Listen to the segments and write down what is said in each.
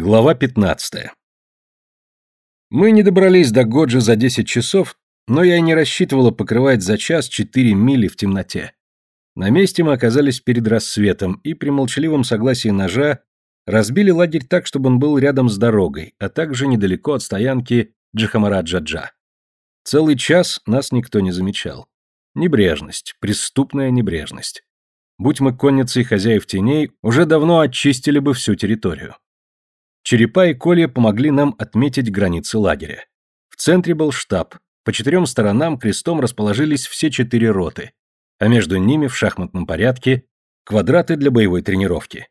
Глава 15. Мы не добрались до Годжи за 10 часов, но я и не рассчитывала покрывать за час 4 мили в темноте. На месте мы оказались перед рассветом и при молчаливом согласии ножа разбили лагерь так, чтобы он был рядом с дорогой, а также недалеко от стоянки Джахамараджаджа. Целый час нас никто не замечал. Небрежность, преступная небрежность. Будь мы конницей хозяев теней, уже давно очистили бы всю территорию. Черепа и колья помогли нам отметить границы лагеря. В центре был штаб, по четырем сторонам крестом расположились все четыре роты, а между ними в шахматном порядке квадраты для боевой тренировки.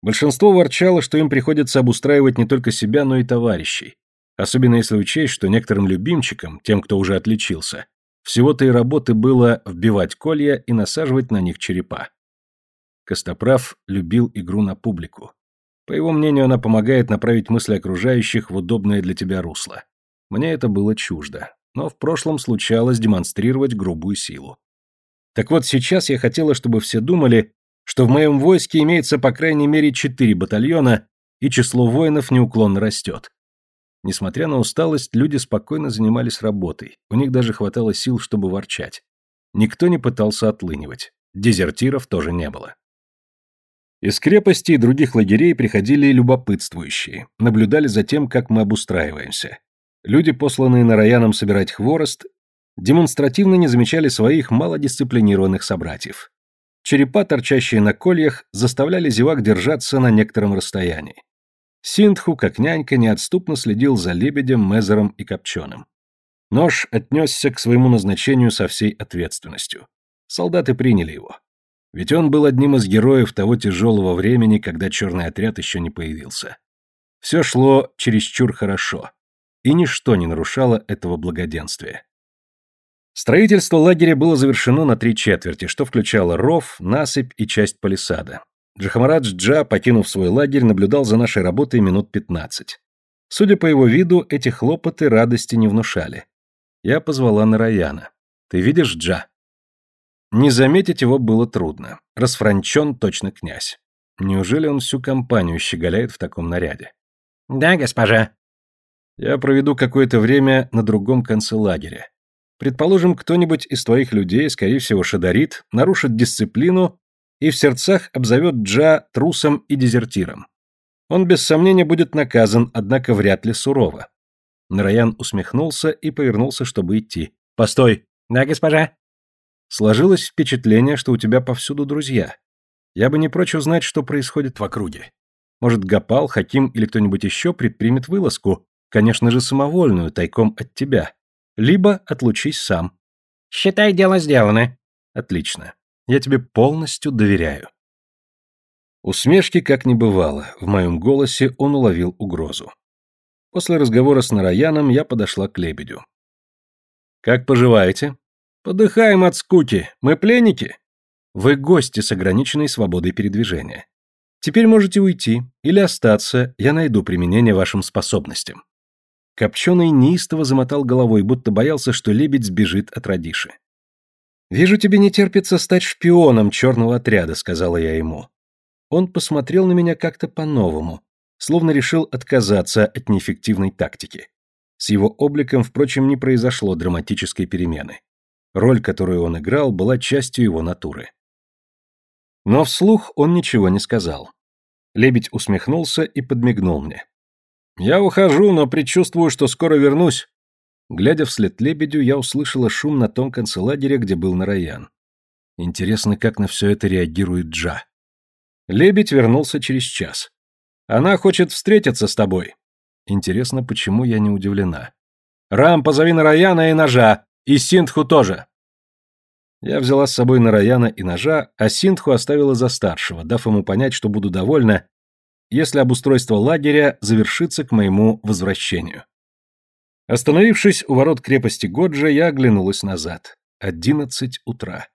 Большинство ворчало, что им приходится обустраивать не только себя, но и товарищей, особенно если учесть, что некоторым любимчикам, тем, кто уже отличился, всего-то и работы было вбивать колья и насаживать на них черепа. Костоправ любил игру на публику. По его мнению, она помогает направить мысли окружающих в удобное для тебя русло. Мне это было чуждо, но в прошлом случалось демонстрировать грубую силу. Так вот, сейчас я хотела, чтобы все думали, что в моем войске имеется по крайней мере четыре батальона, и число воинов неуклонно растет. Несмотря на усталость, люди спокойно занимались работой, у них даже хватало сил, чтобы ворчать. Никто не пытался отлынивать, дезертиров тоже не было. Из крепости и других лагерей приходили любопытствующие, наблюдали за тем, как мы обустраиваемся. Люди, посланные Нараяном собирать хворост, демонстративно не замечали своих малодисциплинированных собратьев. Черепа, торчащие на кольях, заставляли зевак держаться на некотором расстоянии. Синдху, как нянька, неотступно следил за лебедем, мезером и копченым. Нож отнесся к своему назначению со всей ответственностью. Солдаты приняли его. Ведь он был одним из героев того тяжелого времени, когда черный отряд еще не появился. Все шло чересчур хорошо, и ничто не нарушало этого благоденствия. Строительство лагеря было завершено на три четверти, что включало ров, насыпь и часть палисада. Джахамарадж Джа, покинув свой лагерь, наблюдал за нашей работой минут пятнадцать. Судя по его виду, эти хлопоты радости не внушали. Я позвала Нараяна. «Ты видишь Джа?» Не заметить его было трудно. Расфранчен точно князь. Неужели он всю компанию щеголяет в таком наряде? Да, госпожа. Я проведу какое-то время на другом конце лагеря. Предположим, кто-нибудь из твоих людей, скорее всего, шадарит, нарушит дисциплину и в сердцах обзовет Джа трусом и дезертиром. Он без сомнения будет наказан, однако вряд ли сурово. Нараян усмехнулся и повернулся, чтобы идти. «Постой!» «Да, госпожа?» Сложилось впечатление, что у тебя повсюду друзья. Я бы не прочь узнать, что происходит в округе. Может, Гапал, Хаким или кто-нибудь еще предпримет вылазку, конечно же, самовольную, тайком от тебя. Либо отлучись сам. Считай, дело сделано. Отлично. Я тебе полностью доверяю. Усмешки как не бывало, в моем голосе он уловил угрозу. После разговора с Нараяном я подошла к лебедю. «Как поживаете?» Подыхаем от скуки. Мы пленники. Вы гости с ограниченной свободой передвижения. Теперь можете уйти или остаться, я найду применение вашим способностям. Копченый неистово замотал головой, будто боялся, что лебедь сбежит от Радиши. «Вижу, тебе не терпится стать шпионом черного отряда», — сказала я ему. Он посмотрел на меня как-то по-новому, словно решил отказаться от неэффективной тактики. С его обликом, впрочем, не произошло драматической перемены. Роль, которую он играл, была частью его натуры. Но вслух он ничего не сказал. Лебедь усмехнулся и подмигнул мне. «Я ухожу, но предчувствую, что скоро вернусь». Глядя вслед лебедю, я услышала шум на том конце лагеря, где был Нараян. Интересно, как на все это реагирует Джа. Лебедь вернулся через час. «Она хочет встретиться с тобой». Интересно, почему я не удивлена. «Рам, позови Нараяна и ножа. И Синдху тоже. Я взяла с собой Нараяна и ножа, а Синдху оставила за старшего, дав ему понять, что буду довольна, если обустройство лагеря завершится к моему возвращению. Остановившись у ворот крепости Годжа, я оглянулась назад. Одиннадцать утра.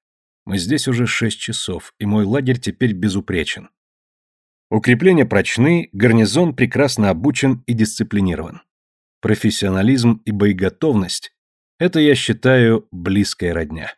Мы здесь уже шесть часов, и мой лагерь теперь безупречен. Укрепления прочны, гарнизон прекрасно обучен и дисциплинирован. Профессионализм и боеготовность это, я считаю, близкая родня.